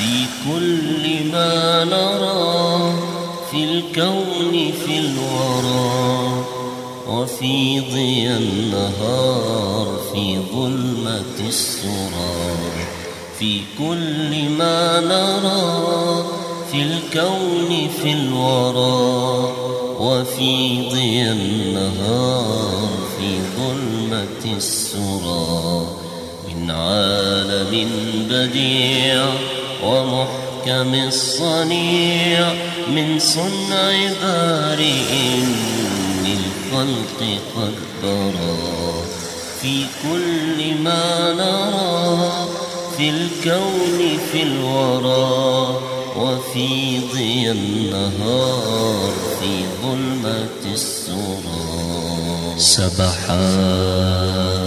في كل ما نرى في الكون في الورى وفي ضيا النهار في ظلمة السرى في كل ما نرى في الكون في الورى وفي ضيا النهار في ظلمة السرى من عالم بديع ومحكم الصنيع من صنع بارئ للخلق قدرا في كل ما نرى في الكون في الورى وفي ضيا النهار في ظلمة السرى. سبحات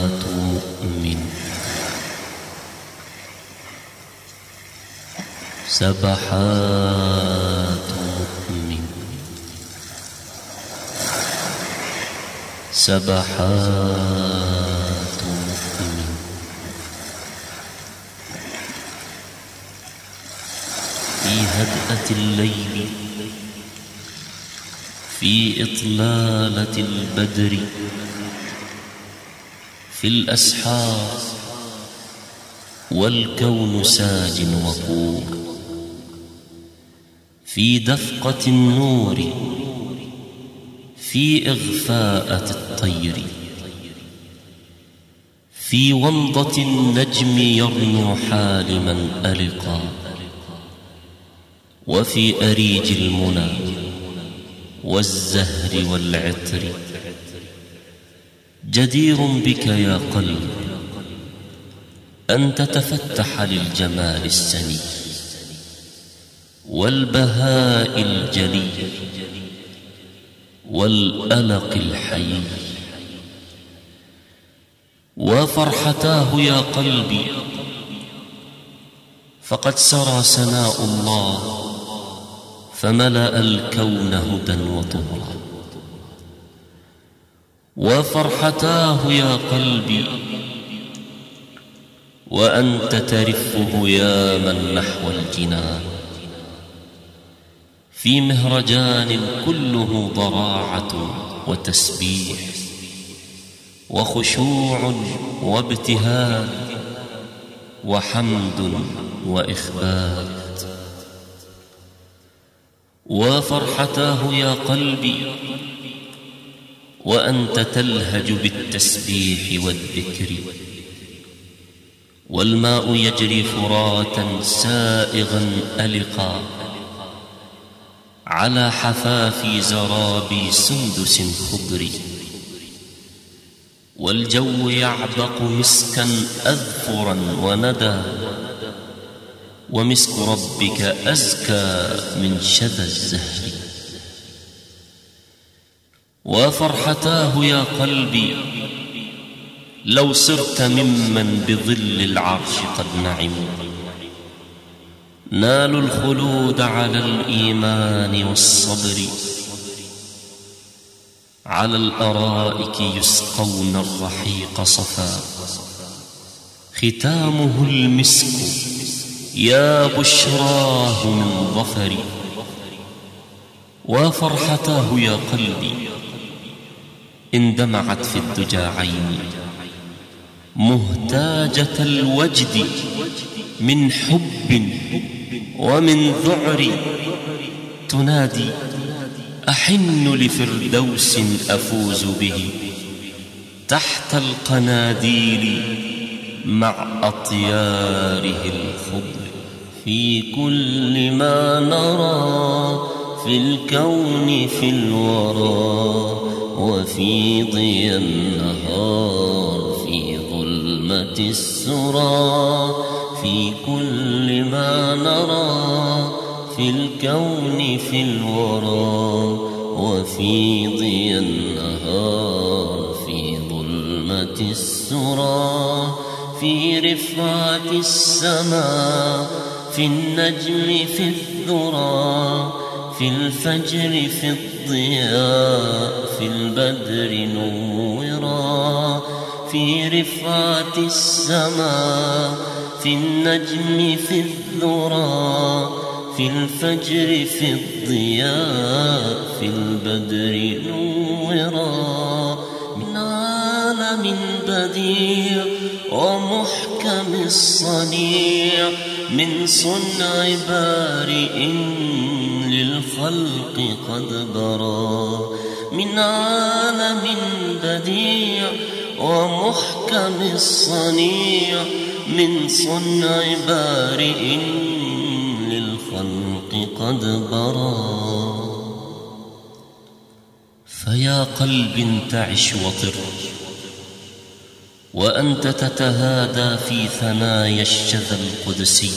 سبحات مؤمن سبحات مؤمن في هدأة الليل في إطلالة البدر في الأسحار والكون ساج وقور. في دفقة النور في إغفاءة الطير في ومضة النجم يرنو حالما ألقا وفي أريج المنى والزهر والعطر. جدير بك يا قلب أن تتفتح للجمال السني. والبهاء الجلي والألق الحي وفرحتاه يا قلبي فقد سرى سناء الله فملأ الكون هدى وطهرا وفرحتاه يا قلبي وأنت ترفه يا من نحو الجنان في مهرجان كله ضراعة وتسبيح وخشوع وابتهال وحمد وإخبات. وفرحتاه يا قلبي وأنت تلهج بالتسبيح والذكر. والماء يجري فراتا سائغا ألقا. على حفاف زرابي سندس خضر والجو يعبق مسكا أذفرا وندى. ومسك ربك أزكى من شذا الزهر. وفرحتاه يا قلبي لو صرت ممن بظل العرش قد نعموا نالوا الخلود على الإيمان والصبر. على الأرائك يسقون الرحيق صفا. ختامه المسك يا بشراه من ظفر. وفرحتاه يا قلبي اندمعت في الدجى عيني. مهتاجة الوجد من حب ومن ذعر تنادي أحن لفردوس أفوز به. تحت القناديل مع أطياره الخضر. في كل ما نرى في الكون في الورى وفي ضيا النهار في ظلمة السرى. في كل ما نرى في الكون في الورى وفي ضيا النهار في ظلمة السرى في رفعة السماء في النجم في الذرى في الفجر في الضياء في البدر نورا في رفعة السماء في النجم في الذرى في الفجر في الضياء في البدر نورا. من عالم بديع ومحكم الصنيع من صنع بارئ للخلق قد برا. من عالم بديع ومحكم الصنيع من صنع بارئ للخلق قد برا. فيا قلب تعش وطر وأنت تتهادى في ثنايا الشذا القدسي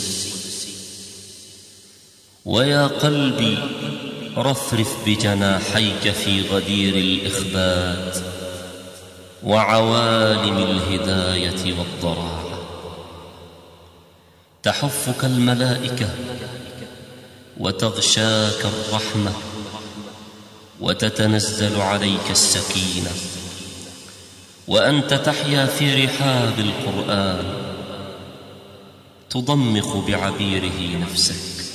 ويا قلبي رفرف بجناحيك في غدير الإخبات وعوالم الهداية والضراعة تحفك الملائكة وتغشاك الرحمة وتتنزل عليك السكينة وأنت تحيا في رحاب القرآن تضمخ بعبيره نفسك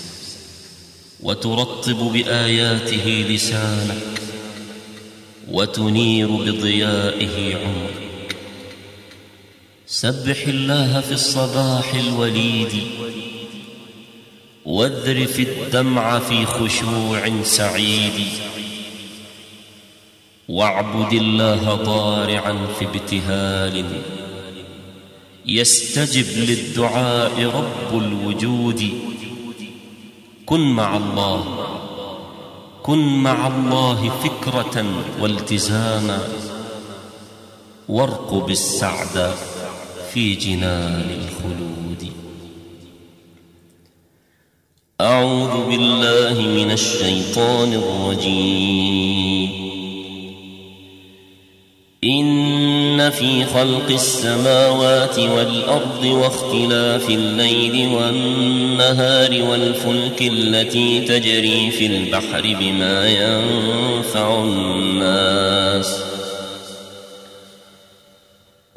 وترطب بآياته لسانك وتنير بضيائه عمرك سبح الله في الصباح الوليد واذرف الدمع في خشوع سعيد واعبد الله ضارعا في ابتهال يستجب للدعاء رب الوجود كن مع الله كن مع الله فكرة والتزاما وارقب السعد في جنان الخلود. أعوذ بالله من الشيطان الرجيم. إن في خلق السماوات والأرض واختلاف الليل والنهار والفلك التي تجري في البحر بما ينفع الناس.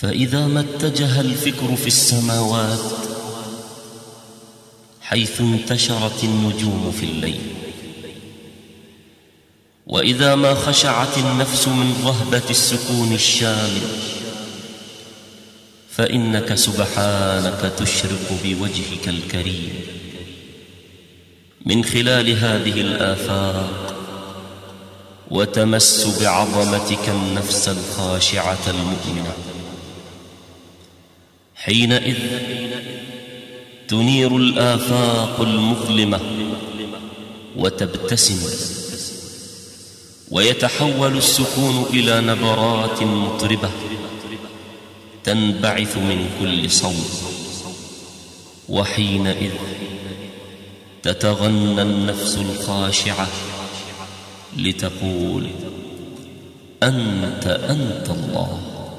فإذا ما اتجه الفكر في السماوات حيث انتشرت النجوم في الليل. وإذا ما خشعت النفس من رهبة السكون الشامل فإنك سبحانك تشرق بوجهك الكريم من خلال هذه الآفاق وتمس بعظمتك النفس الخاشعة المؤمنة. حينئذ تنير الآفاق المظلمة وتبتسم ويتحول السكون إلى نبرات مطربة تنبعث من كل صوت وحينئذ تتغنى النفس الخاشعة لتقول أنت أنت الله.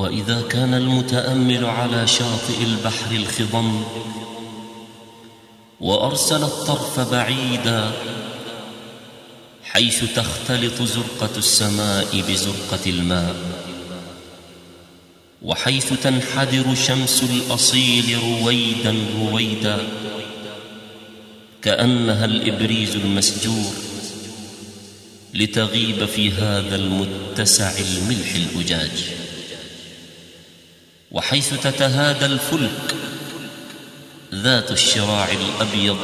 وإذا كان المتأمل على شاطئ البحر الخضم وأرسل الطرف بعيدا حيث تختلط زرقة السماء بزرقة الماء وحيث تنحدر شمس الأصيل رويدا رويدا كأنها الإبريز المسجور لتغيب في هذا المتسع الملح الأجاج. وحيث تتهادى الفلك ذات الشراع الأبيض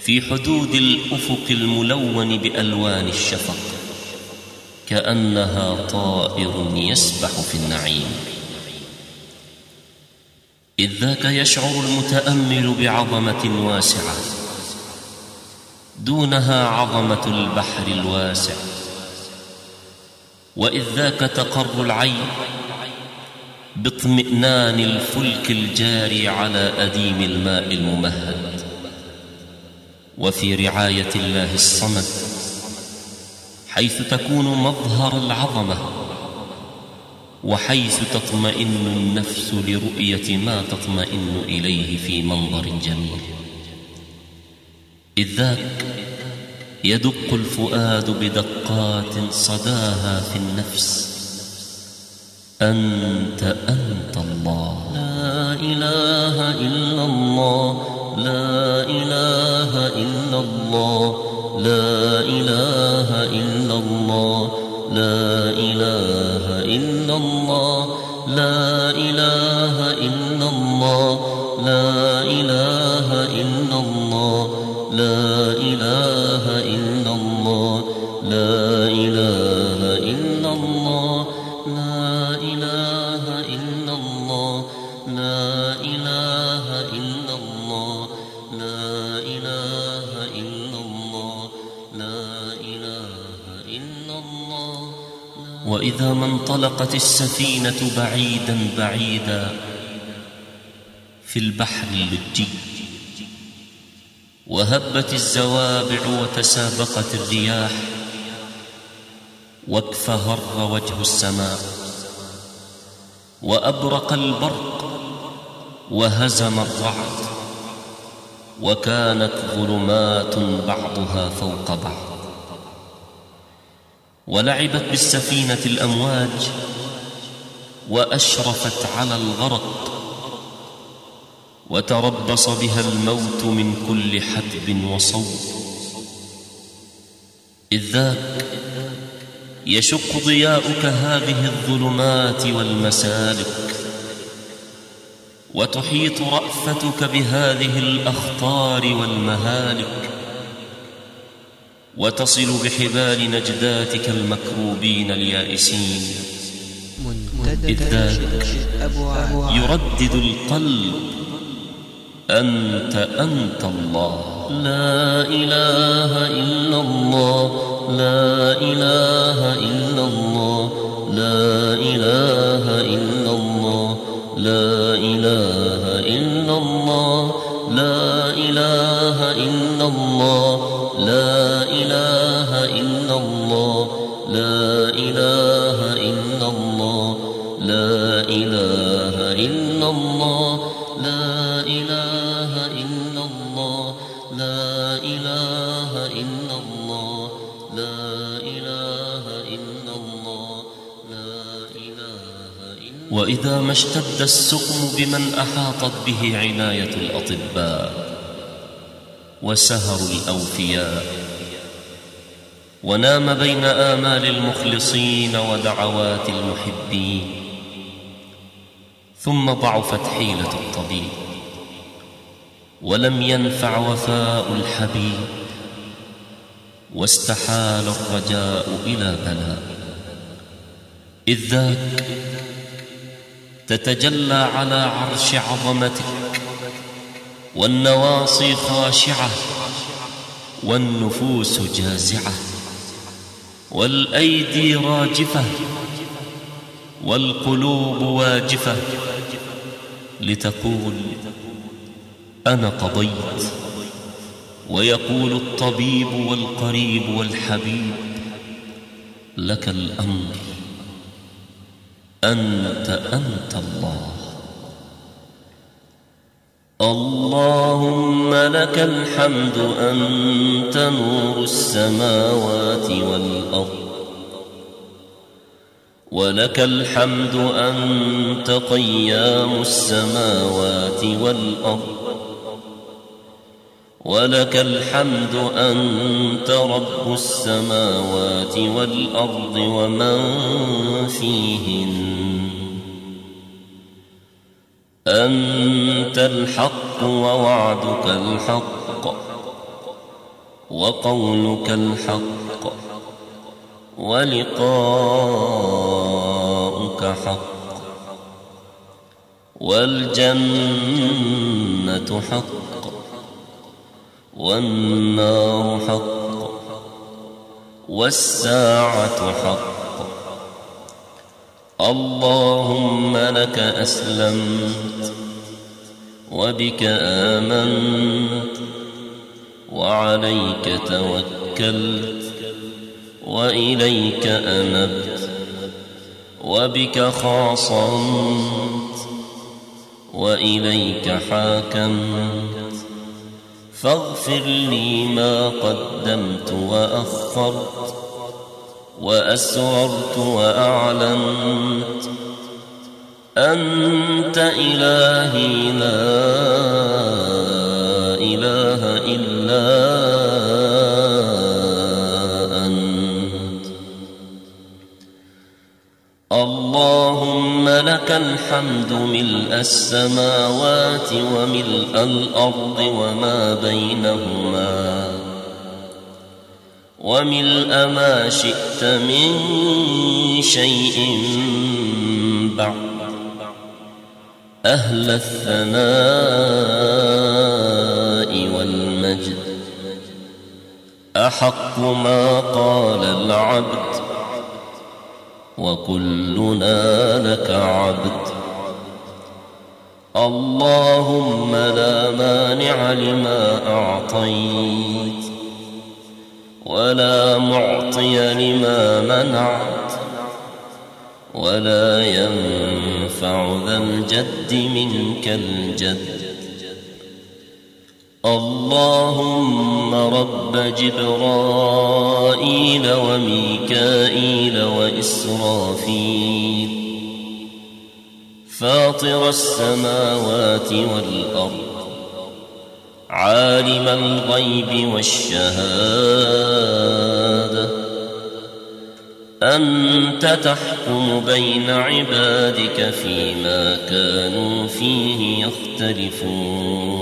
في حدود الأفق الملون بألوان الشفق كأنها طائر يسبح في النعيم. إذ ذاك يشعر المتأمل بعظمة واسعة دونها عظمة البحر الواسع. وإذ ذاك تقر العين باطمئنان الفلك الجاري على أديم الماء الممهد. وفي رعاية الله الصمد حيث تكون مظهر العظمة وحيث تطمئن النفس لرؤية ما تطمئن إليه في منظر جميل. إذ ذاك يدق الفؤاد بدقات صداها في النفس أنت أنت الله. لا إله إلا الله. لا إله إلا الله. لا إله إلا الله. لا إله إلا الله. وإذا ما انطلقت السفينة بعيدا بعيدا في البحر اللجي. وهبت الزوابع وتسابقت الرياح واكفهر وجه السماء وأبرق البرق وهزم الرعد وكانت ظلمات بعضها فوق بعض. ولعبت بالسفينة الأمواج وأشرفت على الغرق وتربص بها الموت من كل حدب وصوب إذ ذاك يشق ضياؤك هذه الظلمات والمسالك وتحيط رأفتك بهذه الأخطار والمهالك. وتصل بحبال نجداتك المكروبين اليائسين. يردد القلب. أنت أنت الله. لا إله إلا الله. لا إله إلا الله. لا إله إلا الله. لا إله إلا الله. لا إله إلا الله. لا إله إلا الله. لا إله إلا الله. لا إله إلا الله. لا إله إلا الله. لا إله إلا الله. لا إله إلا الله. لا إله إلا وإذا ما اشتد السقم بمن أحاطت به عناية الأطباء. وسهر الأوفياء. ونام بين آمال المخلصين ودعوات المحبين. ثم ضعفت حيلة الطبيب. ولم ينفع وفاء الحبيب. واستحال الرجاء إلى بلاء إذ ذاك تتجلى على عرش عظمتك والنواصي خاشعة والنفوس جازعة والأيدي راجفة والقلوب واجفة لتقول أنا قضيت ويقول الطبيب والقريب والحبيب لك الأمر أنت أنت الله اللهم لك الحمد أنت نور السماوات والأرض. ولك الحمد أنت قيام السماوات والأرض. ولك الحمد أنت رب السماوات والأرض ومن فيهن أنت الحق ووعدك الحق وقولك الحق ولقاؤك حق والجنة حق والنار حق والساعة حق اللهم لك أسلمت وبك آمنت وعليك توكلت وإليك أنبت وبك خاصمت وإليك حاكمت فاغفر لي ما قدمت وأخرت وأسررت وأعلنت أنت إلهي لا إله إلا أنت. اللهم لك الحمد ملء السماوات وملء الأرض وما بينهما وملء ما شئت من شيء بعد. أهل الثناء والمجد. أحق ما قال العبد. وكلنا لك عبد. اللهم لا مانع لما أعطيت. ولا معطي لما منعت ولا ينفع ذا الجد منك الجد. اللهم رب جبرائيل وميكائيل وإسرافيل. فاطر السماوات والأرض. عالم الغيب والشهادة. أنت تحكم بين عبادك فيما كانوا فيه يختلفون.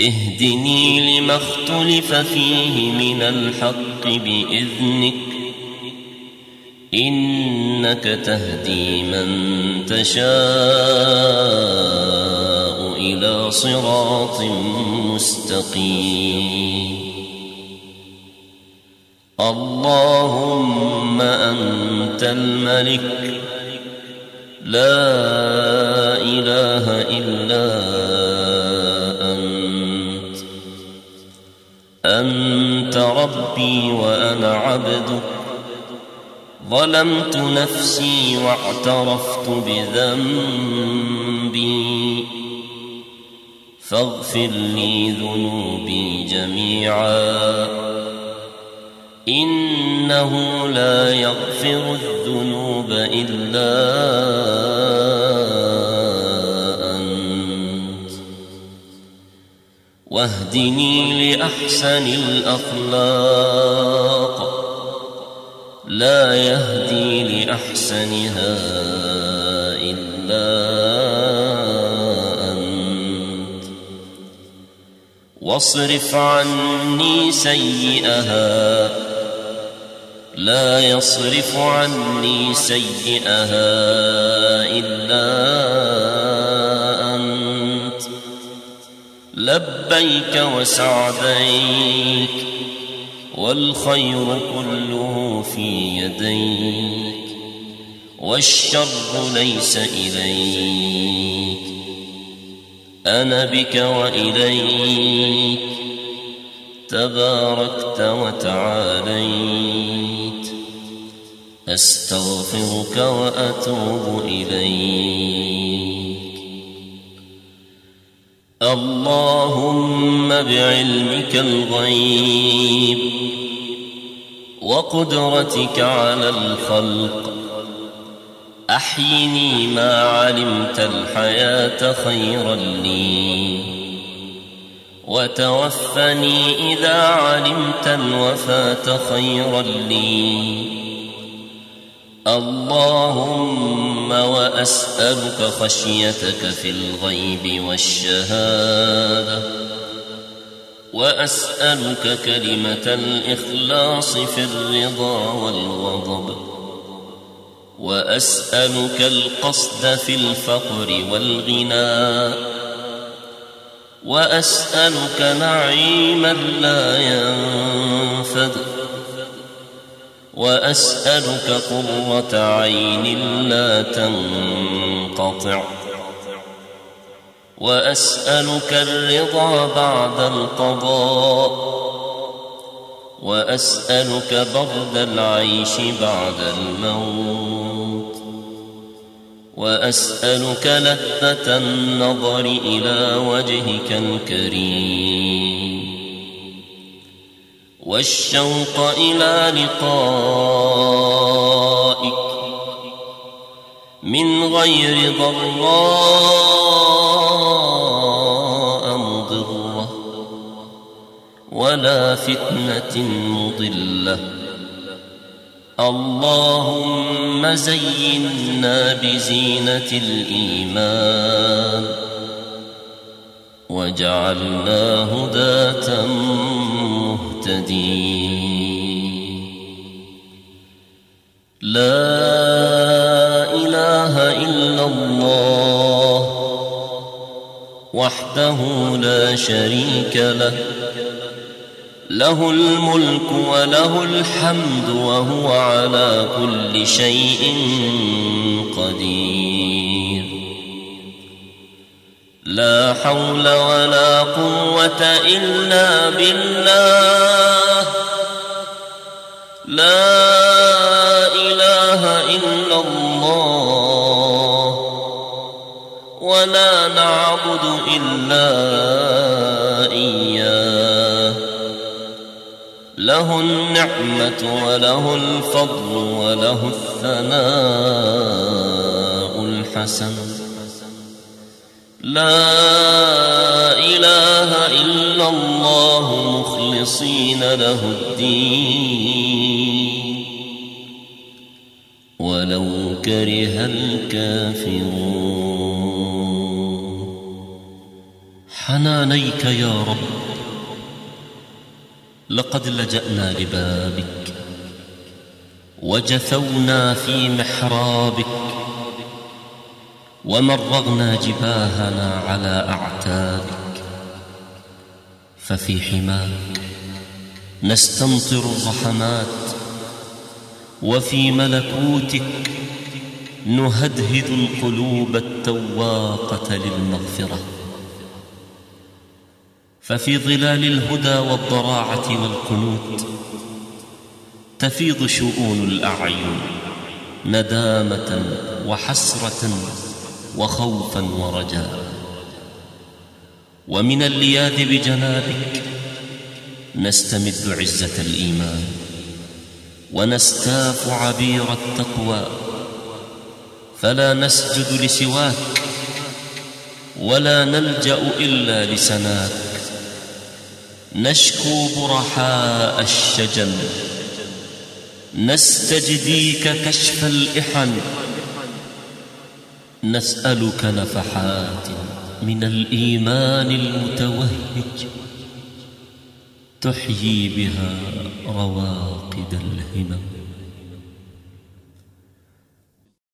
اهدني لما اختلف فيه من الحق بإذنك. إنك تهدي من تشاء. إلى صراط مستقيم. اللهم أنت الملك. لا إله إلا أنت. أنت ربي وأنا عبدك. ظلمت نفسي واعترفت بذنبي. فاغفر لي ذنوبي جميعا. إنه لا يغفر الذنوب إلا أنت. واهدني لأحسن الأخلاق. لا يهدي لأحسنها إلا واصرف عني سيئها. لا يصرف عني سيئها إلا أنت. لبيك وسعديك والخير كله في يديك والشر ليس إليك. أنا بك وإليك تباركت وتعاليت. أستغفرك وأتوب إليك. اللهم بعلمك الغيب وقدرتك على الخلق. أحيني ما علمت الحياة خيرا لي. وتوفني إذا علمت الوفاة خيرا لي. اللهم وأسألك خشيتك في الغيب والشهادة. وأسألك كلمة الإخلاص في الرضا والغضب. وأسألك القصد في الفقر والغنى. وأسألك نعيما لا ينفد. وأسألك قرة عين لا تنقطع. وأسألك الرضا بعد القضاء. وأسألك برد العيش بعد الموت وأسألك لذة النظر إلى وجهك الكريم والشوق إلى لقائك من غير ضراء ولا فتنة مضلة. اللهم زينا بزينة الإيمان. وجعلنا هداة مهتدين. لا إله إلا الله. وحده لا شريك له. له الملك وله الحمد وهو على كل شيء قدير. لا حول ولا قوة إلا بالله. لا إله إلا الله. ولا نعبد إلا إياه له النعمة وله الفضل وله الثناء الحسن. لا إله إلا الله مخلصين له الدين. ولو كره الكافرون. حنانيك يا رب. لقد لجأنا لبابك وجثونا في محرابك ومرغنا جباهنا على أعتابك. ففي حماك نستمطر الرحمات وفي ملكوتك نهدهد القلوب التواقة للمغفرة. ففي ظلال الهدى والضراعة والقنوت تفيض شؤون الأعين ندامة وحسرة وخوفا ورجاء ومن اللياذ بجنابك نستمد عزة الإيمان ونستاف عبير التقوى فلا نسجد لسواك ولا نلجأ إلا لسناك نشكو برحاء الشجن. نستجديك كشف الإحن. نسألك نفحات من الإيمان المتوهج. تحيي بها رواقد الهمم.